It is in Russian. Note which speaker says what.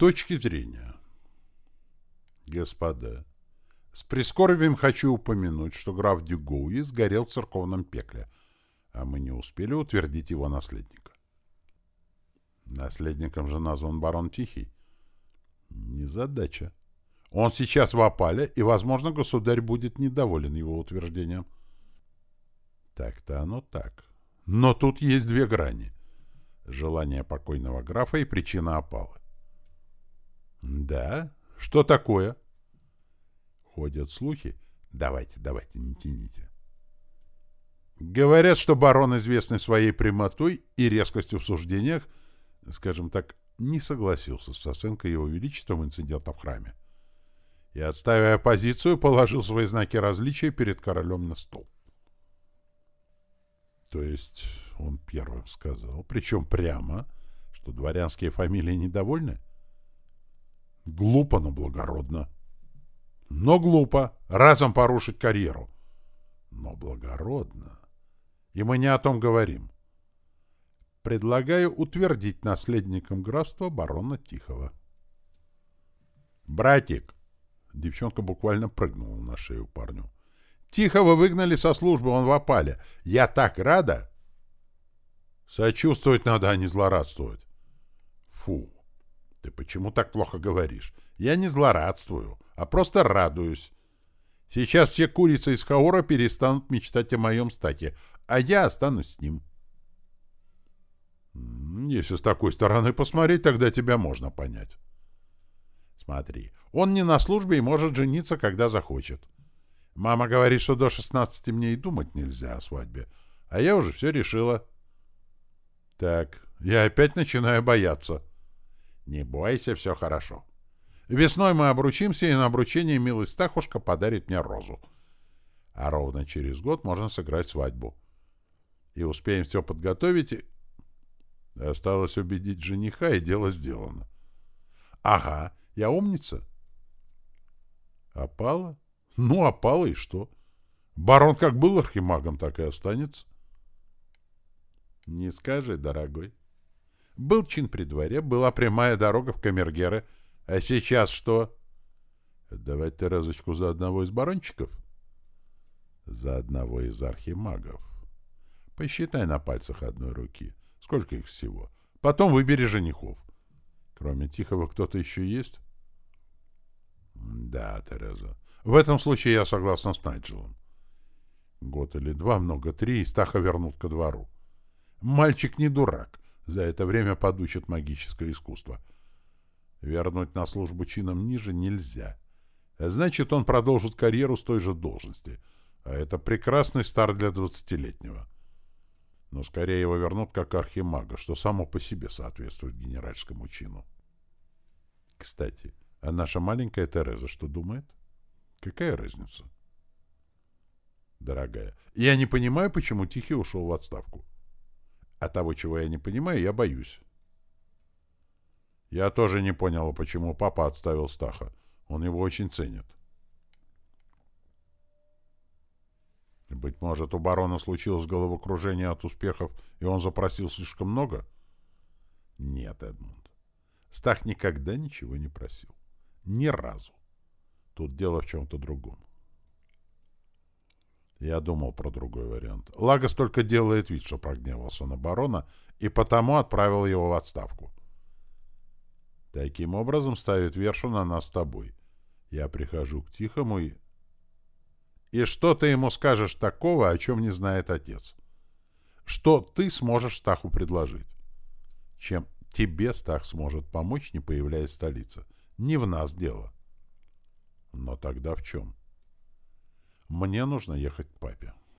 Speaker 1: Точки зрения. Господа, с прискорбием хочу упомянуть, что граф Дюгоуи сгорел в церковном пекле, а мы не успели утвердить его наследника. Наследником же назван барон Тихий. Незадача. Он сейчас в опале, и, возможно, государь будет недоволен его утверждением. Так-то оно так. Но тут есть две грани. Желание покойного графа и причина опалы. Да? Что такое? Ходят слухи. Давайте, давайте, не тяните. Говорят, что барон, известный своей прямотой и резкостью в суждениях, скажем так, не согласился с оценкой его величеством инцидента в храме и, отстаивая позицию, положил свои знаки различия перед королем на стол. То есть он первым сказал, причем прямо, что дворянские фамилии недовольны? Глупо, но благородно. Но глупо разом порушить карьеру. Но благородно. И мы не о том говорим. Предлагаю утвердить наследником графства барона Тихого. «Братик!» Девчонка буквально прыгнула на шею парню. «Тихого выгнали со службы, он в опале. Я так рада!» «Сочувствовать надо, а не злорадствовать». «Фу! Ты почему так плохо говоришь? Я не злорадствую, а просто радуюсь. Сейчас все курицы из Хаора перестанут мечтать о моем стаке, а я останусь с ним». «Если с такой стороны посмотреть, тогда тебя можно понять». «Смотри, он не на службе и может жениться, когда захочет. Мама говорит, что до 16 мне и думать нельзя о свадьбе. А я уже все решила. Так, я опять начинаю бояться. Не бойся, все хорошо. Весной мы обручимся, и на обручение милый Стахушка подарит мне розу. А ровно через год можно сыграть свадьбу. И успеем все подготовить, и... Осталось убедить жениха, и дело сделано. Ага, я умница. Опала? Ну, опала и что? Барон как был архимагом, так и останется. Не скажи, дорогой. Был чин при дворе, была прямая дорога в Камергеры. А сейчас что? Давать Терезочку за одного из барончиков? За одного из архимагов. Посчитай на пальцах одной руки. Сколько их всего? Потом выбери женихов. Кроме Тихого кто-то еще есть? Да, Тереза. В этом случае я согласна с Найджелом. Год или два, много три, и Стаха вернут ко двору. Мальчик не дурак. За это время подучит магическое искусство. Вернуть на службу чином ниже нельзя. Значит, он продолжит карьеру с той же должности. А это прекрасный старт для двадцатилетнего. Но скорее его вернут как архимага, что само по себе соответствует генеральскому чину. Кстати, а наша маленькая Тереза что думает? Какая разница? Дорогая, я не понимаю, почему Тихий ушел в отставку. А того, чего я не понимаю, я боюсь. Я тоже не понял, почему папа отставил Стаха. Он его очень ценит. Быть может, у барона случилось головокружение от успехов, и он запросил слишком много? Нет, Эдмунд. Стах никогда ничего не просил. Ни разу. Тут дело в чем-то другом. Я думал про другой вариант. Лагос только делает вид, что прогневался на барона, и потому отправил его в отставку. Таким образом ставит вершу на нас с тобой. Я прихожу к Тихому и... И что ты ему скажешь такого, о чем не знает отец? Что ты сможешь Стаху предложить? Чем тебе Стах сможет помочь, не появляясь в столице? Не в нас дело. Но тогда в чем? Мне нужно ехать к папе.